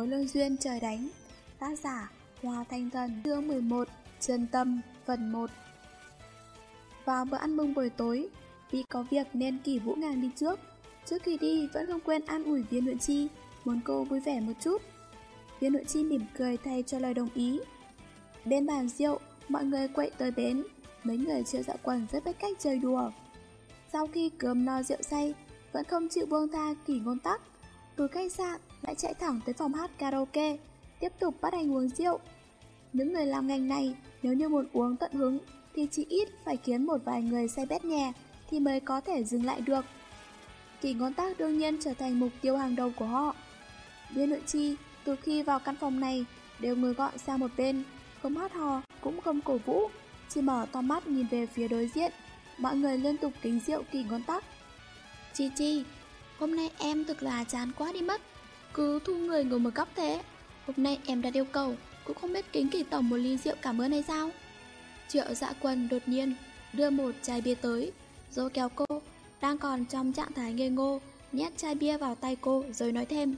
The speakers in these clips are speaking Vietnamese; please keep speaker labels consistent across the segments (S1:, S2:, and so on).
S1: mối lương duyên trời đánh, Tác giả Hoa Thanh Thần, Chương 11 Chân Tâm, Phần 1 Vào bữa ăn mừng buổi tối Vì có việc nên kỷ Vũ ngàn đi trước. Trước khi đi, vẫn không quên an ủi viên nội chi, Muốn cô vui vẻ một chút. Viên nội chi mỉm cười thay cho lời đồng ý. Bên bàn rượu, Mọi người quậy tới bến. Mấy người chưa dạ quần rất biết cách chơi đùa. Sau khi cơm no rượu say, Vẫn không chịu buông tha kỷ ngôn tắc. Từ khách sạn lại chạy thẳng tới phòng hát karaoke Tiếp tục bắt anh uống rượu. Những người làm ngành này Nếu như muốn uống tận hứng Thì chỉ ít phải khiến một vài người say bét nhè Thì mới có thể dừng lại được. Kỳ ngón tác đương nhiên trở thành mục tiêu hàng đầu của họ. Viên nội chi từ khi vào căn phòng này đều người gọn sang một bên Không hát hò cũng không cổ vũ Chỉ mở to mắt nhìn về phía đối diện. Mọi người liên tục kính rượu kỳ ngón tắc
S2: Chi Chi, hôm nay em thực là chán quá đi mất. Cứ thu người ngồi một góc thế. Hôm nay em đã yêu cầu, Cũng không biết kính kỳ tổng một ly rượu cảm ơn hay sao? Triệu dạ quần đột nhiên Đưa một chai bia tới Rồi kéo cô, Đang còn trong trạng thái ngây ngô, Nhét chai bia vào tay cô rồi nói thêm.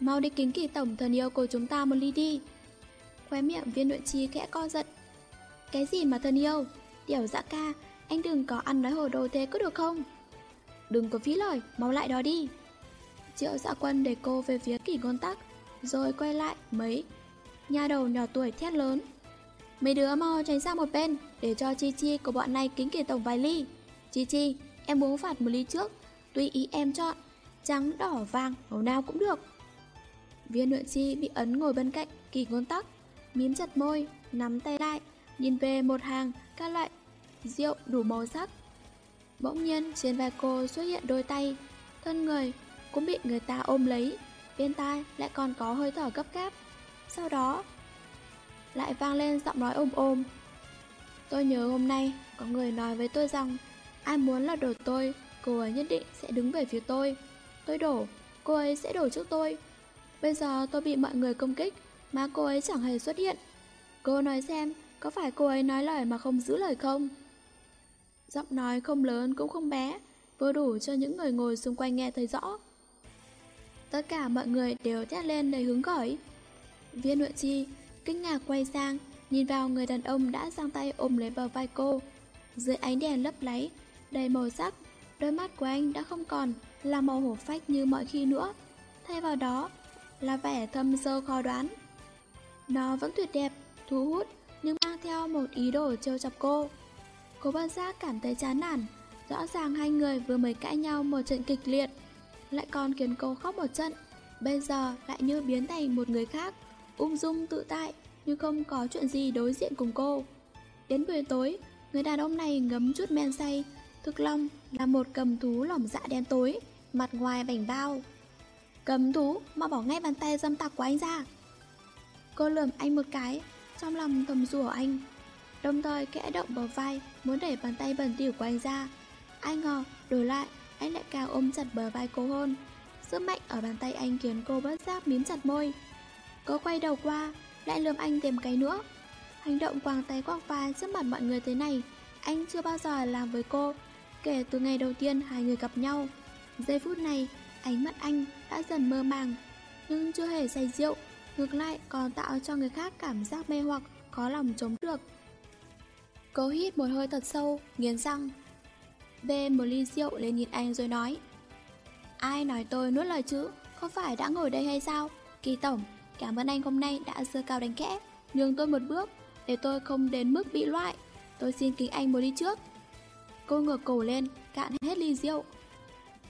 S2: Mau đi kính kỳ tổng thân yêu của chúng ta một ly đi. Khóe miệng viên nội chi khẽ co giật. Cái gì mà thân yêu? Tiểu dạ ca, Anh đừng có ăn nói hồ đồ thế có được không? Đừng có phí lời Mau lại đó đi. Triệu dạ quân để cô về phía kỷ ngôn tắc Rồi quay lại mấy Nhà đầu nhỏ tuổi thét lớn. Mấy đứa mau tránh sang một bên Để cho Chi Chi của bọn này kính kỷ tổng vài ly. Chi Chi em muốn phạt một ly trước Tùy ý em chọn Trắng, đỏ, vàng, màu nào cũng được. Viên nội chi bị ấn ngồi bên cạnh kỳ ngôn tắc Mím chặt môi, nắm tay lại Nhìn về một hàng các loại rượu đủ màu sắc. Bỗng nhiên trên vai cô xuất hiện đôi tay. Thân người cũng bị người ta ôm lấy Bên tai lại còn có hơi thở gấp gáp. Sau đó Lại vang lên giọng nói ôm ôm. Tôi nhớ hôm nay Có người nói với tôi rằng Ai muốn là đổ tôi Cô ấy nhất định sẽ đứng về phía tôi. Tôi đổ, cô ấy sẽ đổ trước tôi. Bây giờ tôi bị mọi người công kích Mà cô ấy chẳng hề xuất hiện. Cô nói xem Có phải cô ấy nói lời mà không giữ lời không? Giọng nói không lớn cũng không bé Vừa đủ cho những người ngồi xung quanh nghe thấy rõ Tất cả mọi người đều thét lên đầy hứng khởi Viên nội chi Kinh ngạc quay sang Nhìn vào người đàn ông đã giang tay ôm lấy bờ vai cô Dưới ánh đèn lấp láy Đầy màu sắc Đôi mắt của anh đã không còn Là màu hổ phách như mọi khi nữa Thay vào đó là vẻ thâm sâu khó đoán. Nó vẫn tuyệt đẹp, thu hút, nhưng mang theo một ý đồ trêu chọc cô. Cô bất giác cảm thấy chán nản, rõ ràng hai người vừa mới cãi nhau một trận kịch liệt, lại còn khiến cô khóc một trận, bây giờ lại như biến thành một người khác, ung dung tự tại, nhưng không có chuyện gì đối diện cùng cô. Đến buổi tối, người đàn ông này ngấm chút men say, thực long là một cầm thú lỏng dạ đen tối, mặt ngoài bảnh bao, Cầm thú, mà bỏ ngay bàn tay dâm tặc của anh ra. Cô lườm anh một cái Trong lòng thầm rủa anh. Đồng thời kẽ động bờ vai Muốn đẩy bàn tay bẩn tiểu của anh ra. Ai ngờ, đổi lại Anh lại càng ôm chặt bờ vai cô hơn. Sức mạnh ở bàn tay anh khiến cô bất giác mím chặt môi. Cô quay đầu qua Lại lườm anh thêm cái nữa. Hành động quàng tay quăng vai trước mặt mọi người thế này Anh chưa bao giờ làm với cô. Kể từ ngày đầu tiên hai người gặp nhau Giây phút này Ánh mắt anh đã dần mơ màng. Nhưng chưa hề say rượu Ngược lại còn tạo cho người khác cảm giác mê hoặc khó lòng chống được. Cô hít một hơi thật sâu, Nghiến răng. Bê một ly rượu lên nhìn anh rồi nói. Ai nói tôi nuốt lời chứ? Không phải đã ngồi đây hay sao? Kỳ tổng, Cảm ơn anh hôm nay đã dơ cao đánh kẽ. Nhường tôi một bước, Để tôi không đến mức bị loại. Tôi xin kính anh một đi trước. Cô ngửa cổ lên, Cạn hết ly rượu.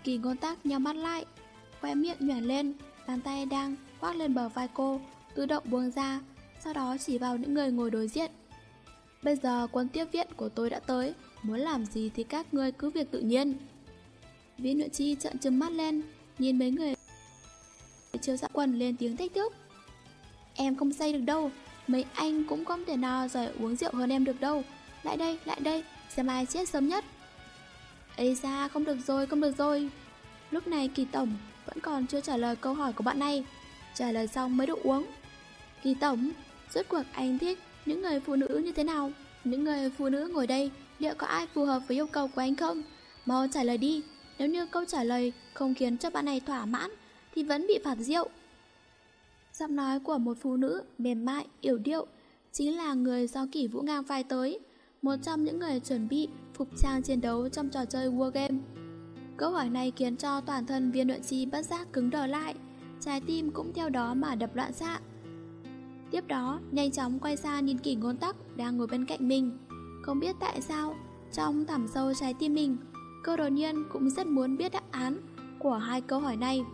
S2: Kỳ ngôn tắc nhắm mắt lại Khóe miệng nhoẻn lên, Bàn tay đang khoác lên bờ vai cô, Tự động buông ra, Sau đó chỉ vào những người ngồi đối diện. Bây giờ quân tiếp viện của tôi đã tới Muốn làm gì thì các ngươi cứ việc tự nhiên Viên nội chi trợn trừng mắt lên Nhìn mấy người Chiêu dạ quần lên tiếng thách thức Em không say được đâu Mấy anh cũng không thể nào giỏi uống rượu hơn em được đâu Lại đây, lại đây Xem ai chết sớm nhất Ây da, không được rồi, không được rồi. Lúc này Kỳ Tổng vẫn còn chưa trả lời câu hỏi của bạn này. Trả lời xong mới được uống. Kỳ Tổng, rốt cuộc anh thích những người phụ nữ như thế nào? Những người phụ nữ ngồi đây, liệu có ai phù hợp với yêu cầu của anh không? Mau trả lời đi. Nếu như câu trả lời không khiến cho bạn này thỏa mãn, thì vẫn bị phạt rượu. Giọng nói của một phụ nữ mềm mại, yểu điệu chính là người do kỷ vũ ngang phai tới, một trong những người chuẩn bị phục trang chiến đấu trong trò chơi War Game. Câu hỏi này khiến cho toàn thân viên luyện chi bất giác cứng đờ lại, trái tim cũng theo đó mà đập loạn xạ. Tiếp đó, nhanh chóng quay sang nhìn kỷ ngôn tắc đang ngồi bên cạnh mình. Không biết tại sao, trong thẳm sâu trái tim mình, cô đột nhiên cũng rất muốn biết đáp án của hai câu hỏi này.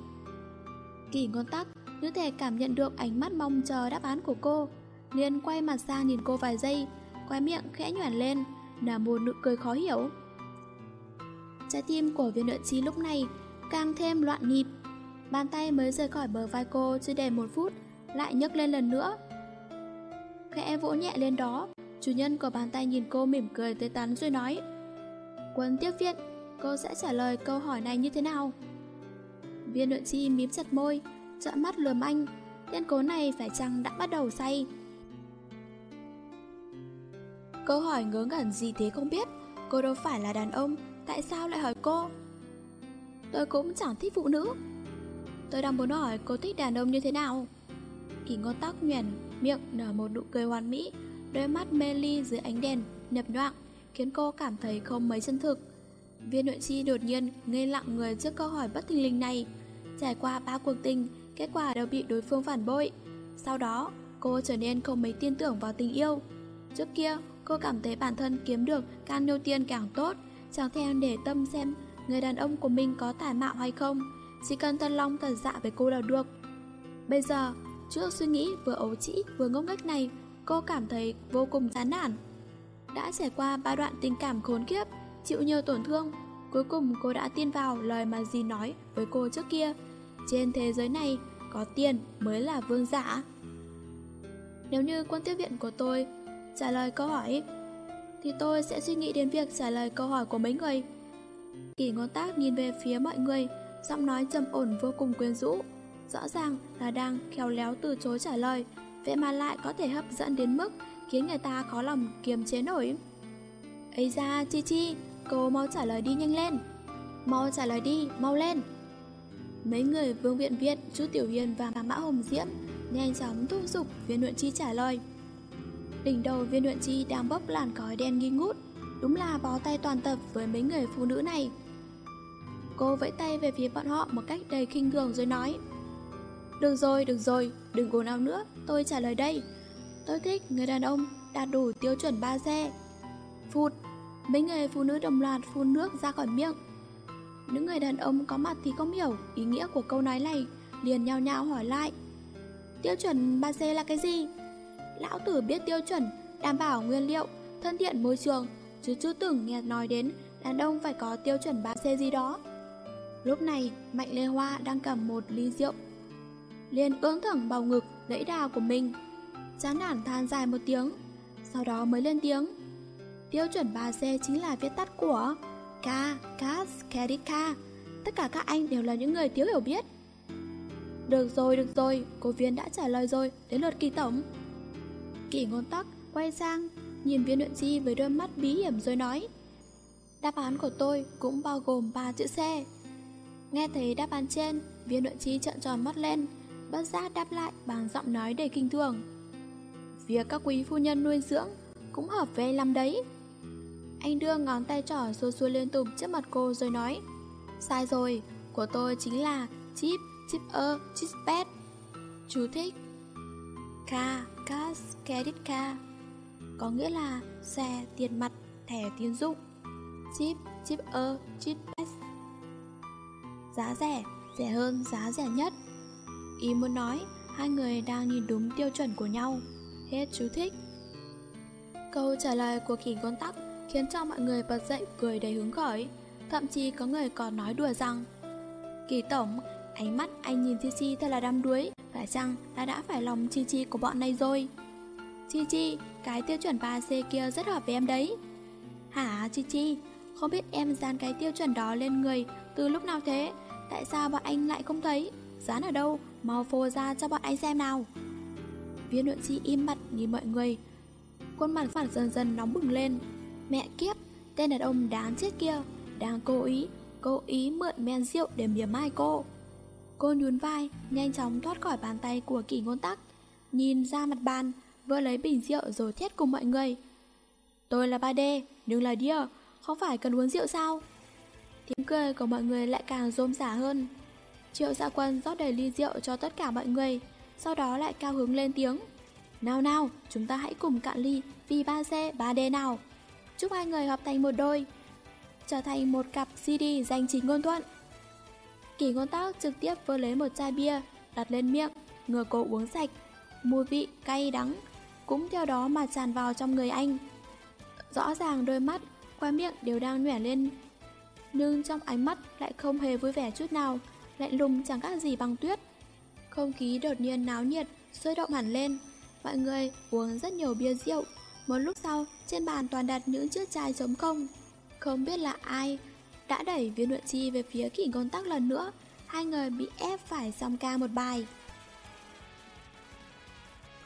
S2: Kỷ ngôn tắc như thể cảm nhận được ánh mắt mong chờ đáp án của cô, liền quay mặt sang nhìn cô vài giây, quay miệng khẽ nhoẻn lên, là một nụ cười khó hiểu. Trái tim của viên nội trí lúc này càng thêm loạn nhịp. Bàn tay mới rời khỏi bờ vai cô chưa đầy một phút, lại nhấc lên lần nữa. Khẽ vỗ nhẹ lên đó, chủ nhân của bàn tay nhìn cô mỉm cười tới tắn rồi nói Quân tiếp viện, cô sẽ trả lời câu hỏi này như thế nào? Viên nội chi mím chặt môi, trợn mắt lườm anh, tên cố này phải chăng đã bắt đầu say. Câu hỏi ngớ ngẩn gì thế không biết, cô đâu phải là đàn ông, tại sao lại hỏi cô? Tôi cũng chẳng thích phụ nữ. Tôi đang muốn hỏi cô thích đàn ông như thế nào? Kỳ ngón tóc nhoẻn, miệng nở một nụ cười hoàn mỹ, đôi mắt mê ly dưới ánh đèn, nhập nhoạng, khiến cô cảm thấy không mấy chân thực. Viên nội chi đột nhiên ngây lặng người trước câu hỏi bất thình lình này. Trải qua ba cuộc tình, kết quả đều bị đối phương phản bội. Sau đó, cô trở nên không mấy tin tưởng vào tình yêu. Trước kia, cô cảm thấy bản thân kiếm được càng nhiều tiền càng tốt, chẳng thèm để tâm xem người đàn ông của mình có tài mạo hay không, chỉ cần thân long thật dạ với cô là được. Bây giờ, trước suy nghĩ vừa ấu trĩ vừa ngốc nghếch này, cô cảm thấy vô cùng chán nản. Đã trải qua ba đoạn tình cảm khốn kiếp, chịu nhiều tổn thương, cuối cùng cô đã tin vào lời mà dì nói với cô trước kia. Trên thế giới này, có tiền mới là vương giả. Nếu như quân tiếp viện của tôi trả lời câu hỏi, thì tôi sẽ suy nghĩ đến việc trả lời câu hỏi của mấy người. Kỳ ngón tác nhìn về phía mọi người, giọng nói trầm ổn vô cùng quyến rũ. Rõ ràng là đang khéo léo từ chối trả lời, vậy mà lại có thể hấp dẫn đến mức khiến người ta khó lòng kiềm chế nổi. Ây da, Chi Chi, cô mau trả lời đi nhanh lên. Mau trả lời đi, mau lên. Mấy người Vương Viện Viện, chú Tiểu Hiền và Mã Hồng Diễm nhanh chóng thúc giục viên luyện chi trả lời. Đỉnh đầu viên luyện chi đang bốc làn khói đen nghi ngút, đúng là bó tay toàn tập với mấy người phụ nữ này. Cô vẫy tay về phía bọn họ một cách đầy khinh thường rồi nói được rồi, được rồi, đừng gồn ào nữa, tôi trả lời đây. Tôi thích người đàn ông đạt đủ tiêu chuẩn ba xe. Phụt, mấy người phụ nữ đồng loạt phun nước ra khỏi miệng. Những người đàn ông có mặt thì không hiểu ý nghĩa của câu nói này, liền nhao nhao hỏi lại. Tiêu chuẩn 3 xe là cái gì? Lão tử biết tiêu chuẩn, đảm bảo nguyên liệu, thân thiện môi trường, chứ chưa từng nghe nói đến đàn ông phải có tiêu chuẩn 3 xe gì đó. Lúc này, Mạnh Lê Hoa đang cầm một ly rượu liền ưỡn thẳng bầu ngực, lẫy đà của mình. Chán nản than dài một tiếng, sau đó mới lên tiếng. Tiêu chuẩn 3C chính là viết tắt của K, Cas, kerika Tất cả các anh đều là những người thiếu hiểu biết. Được rồi, được rồi, cô viên đã trả lời rồi, đến lượt kỳ tổng. Kỳ ngôn tắc quay sang, nhìn viên luyện chi với đôi mắt bí hiểm rồi nói. Đáp án của tôi cũng bao gồm ba chữ C. Nghe thấy đáp án trên, viên luyện chi trợn tròn mắt lên, bất giác đáp lại bằng giọng nói đầy kinh thường. Việc các quý phu nhân nuôi dưỡng cũng hợp với lắm đấy. Anh đưa ngón tay trỏ xua xua liên tục trước mặt cô rồi nói Sai rồi, của tôi chính là chip, chip ơ, chip pet Chú thích ca cash, credit card Có nghĩa là xe, tiền mặt, thẻ tiến dụng Chip, chip ơ, chip pet Giá rẻ, rẻ hơn giá rẻ nhất Ý muốn nói, hai người đang nhìn đúng tiêu chuẩn của nhau Hết chú thích Câu trả lời của kỳ ngôn tắc khiến cho mọi người bật dậy cười đầy hứng khởi. Thậm chí có người còn nói đùa rằng Kỳ tổng, ánh mắt anh nhìn Chi Chi thật là đam đuối, phải chăng đã đã phải lòng Chi Chi của bọn này rồi? Chi Chi, cái tiêu chuẩn 3C kia rất hợp với em đấy. Hả Chi Chi, không biết em dán cái tiêu chuẩn đó lên người từ lúc nào thế? Tại sao bọn anh lại không thấy? Dán ở đâu? Mau phô ra cho bọn anh xem nào. Viên nội chi im mặt nhìn mọi người. Khuôn mặt phản dần dần nóng bừng lên, Mẹ kiếp, tên đàn ông đáng chết kia Đang cố ý, cố ý mượn men rượu để mỉa mai cô Cô nhún vai, nhanh chóng thoát khỏi bàn tay của kỳ ngôn tắc Nhìn ra mặt bàn, vừa lấy bình rượu rồi thét cùng mọi người Tôi là 3D, nhưng là Dear, không phải cần uống rượu sao? Tiếng cười của mọi người lại càng rôm rả hơn Triệu dạ quân rót đầy ly rượu cho tất cả mọi người Sau đó lại cao hứng lên tiếng. Nào nào, chúng ta hãy cùng cạn ly vì 3C, 3D nào. Chúc hai người hợp thành một đôi Trở thành một cặp CD danh chính ngôn thuận. Kỳ ngôn tác trực tiếp vơ lấy một chai bia Đặt lên miệng, ngừa cổ uống sạch. Mùi vị cay đắng Cũng theo đó mà tràn vào trong người anh. Rõ ràng đôi mắt, qua miệng đều đang nhỏe lên Nhưng trong ánh mắt lại không hề vui vẻ chút nào. Lạnh lùng chẳng khác gì bằng tuyết. Không khí đột nhiên náo nhiệt, sôi động hẳn lên. Mọi người uống rất nhiều bia rượu. Một lúc sau, trên bàn toàn đặt những chiếc chai trống không. Không biết là ai đã đẩy viên luyện chi về phía kỷ ngôn tắc lần nữa. Hai người bị ép phải song ca một bài.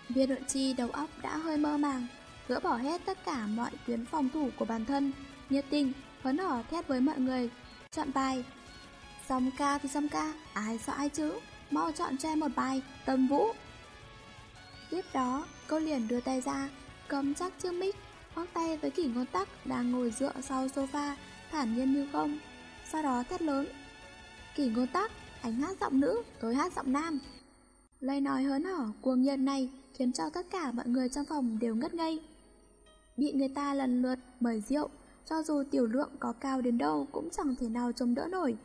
S2: Viên luyện chi đầu óc đã hơi mơ màng Gỡ bỏ hết tất cả mọi tuyến phòng thủ của bản thân. Nhiệt tình, phấn hở thét với mọi người. Chọn bài Xong ca thì xong ca, ai sợ ai chứ? Mau chọn cho em một bài, tâm vũ. Tiếp đó, cô liền đưa tay ra Cầm chắc chiếc mic Khoác tay với kỷ ngôn tắc đang ngồi dựa sau sofa thản nhiên như không. Sau đó thét lớn Kỷ ngôn tắc, anh hát giọng nữ, tôi hát giọng nam. Lời nói hớn hở, cuồng nhiệt này khiến cho tất cả mọi người trong phòng đều ngất ngây. Bị người ta lần lượt mời rượu Cho dù tiểu lượng có cao đến đâu cũng chẳng thể nào chống đỡ nổi.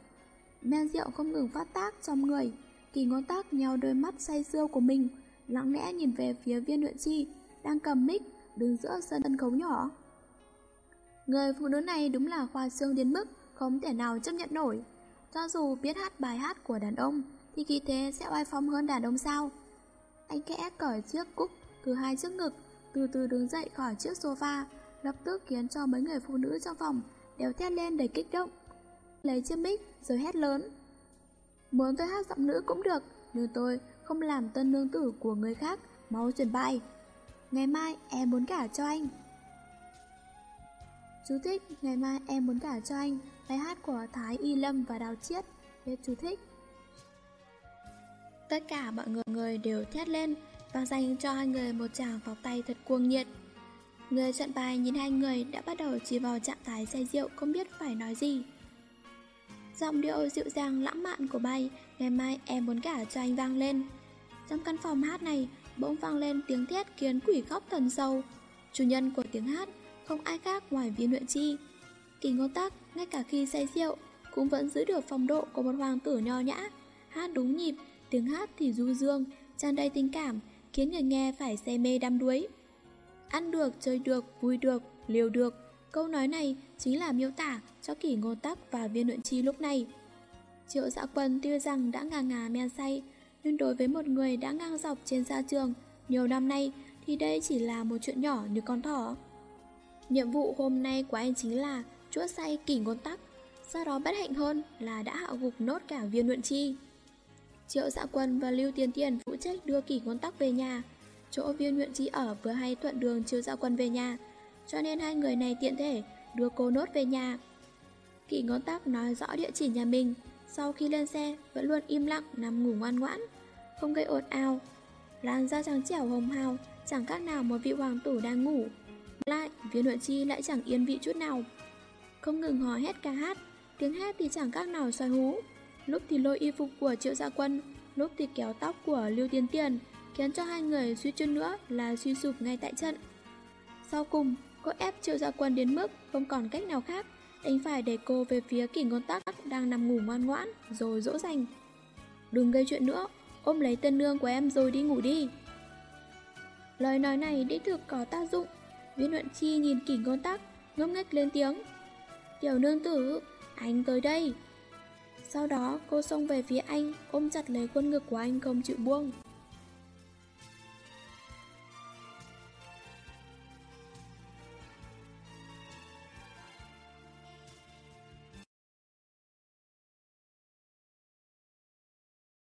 S2: Men rượu không ngừng phát tác trong người Kỳ ngón tác nhau đôi mắt say sưa của mình Lặng lẽ nhìn về phía viên luyện chi Đang cầm mic đứng giữa sân khấu nhỏ Người phụ nữ này đúng là khoa xương đến mức không thể nào chấp nhận nổi. Cho dù biết hát bài hát của đàn ông, thì khí thế sẽ oai phong hơn đàn ông sao? Anh kẽ cởi chiếc cúc từ hai chiếc ngực, từ từ đứng dậy khỏi chiếc sofa, lập tức khiến cho mấy người phụ nữ trong phòng đều thét lên đầy kích động. Lấy chiếc mic rồi hét lớn. Muốn tôi hát giọng nữ cũng được, nhưng tôi không làm tân nương tử của người khác, mau chuyển bài. Ngày mai em muốn cả cho anh. Chú thích, ngày mai em muốn cả cho anh bài hát của Thái Y Lâm và Đào Chiết. Hết chú thích. Tất cả mọi người, người đều thét lên và dành cho hai người một tràng pháo tay thật cuồng nhiệt. Người trận bài nhìn hai người đã bắt đầu chỉ vào trạng thái say rượu không biết phải nói gì. Giọng điệu dịu dàng lãng mạn của bay, ngày mai em muốn cả cho anh vang lên. Trong căn phòng hát này, bỗng vang lên tiếng thét khiến quỷ khóc thần sâu. Chủ nhân của tiếng hát không ai khác ngoài viên luyện chi. Kỳ ngôn tắc, ngay cả khi say rượu, cũng vẫn giữ được phong độ của một hoàng tử nho nhã. Hát đúng nhịp, tiếng hát thì du dương, tràn đầy tình cảm, khiến người nghe phải say mê đắm đuối. Ăn được, chơi được, vui được, liều được. Câu nói này chính là miêu tả cho kỷ ngô tắc và viên luyện chi lúc này. Triệu dạ quân tuy rằng đã ngà ngà men say, nhưng đối với một người đã ngang dọc trên gia trường nhiều năm nay thì đây chỉ là một chuyện nhỏ như con thỏ. Nhiệm vụ hôm nay của anh chính là chuốt say kỷ ngôn tắc, sau đó bất hạnh hơn là đã hạ gục nốt cả viên luyện chi. Triệu dạ quân và Lưu Tiên Tiền phụ trách đưa kỷ ngôn tắc về nhà. Chỗ viên luyện chi ở vừa hay thuận đường triệu dạ quân về nhà, cho nên hai người này tiện thể đưa cô nốt về nhà. Kỷ ngón tắc nói rõ địa chỉ nhà mình, sau khi lên xe vẫn luôn im lặng nằm ngủ ngoan ngoãn, không gây ồn ào. Làn da trắng trẻo hồng hào, chẳng khác nào một vị hoàng tử đang ngủ. Lại, viên nội chi lại chẳng yên vị chút nào Không ngừng hò hét ca hát Tiếng hét thì chẳng khác nào xoay hú Lúc thì lôi y phục của triệu gia quân Lúc thì kéo tóc của lưu tiến tiền Khiến cho hai người suy chân nữa là suy sụp ngay tại trận Sau cùng, cô ép triệu gia quân đến mức Không còn cách nào khác anh phải để cô về phía kỳ ngôn tắc Đang nằm ngủ ngoan ngoãn Rồi dỗ dành Đừng gây chuyện nữa Ôm lấy tân nương của em rồi đi ngủ đi Lời nói này đích thực có tác dụng Viên luận Chi nhìn kỳ ngôn tắc, ngốc nghếch lên tiếng. Tiểu nương tử, anh tới đây. Sau đó cô xông về phía anh, ôm chặt lấy khuôn ngực của anh không chịu buông.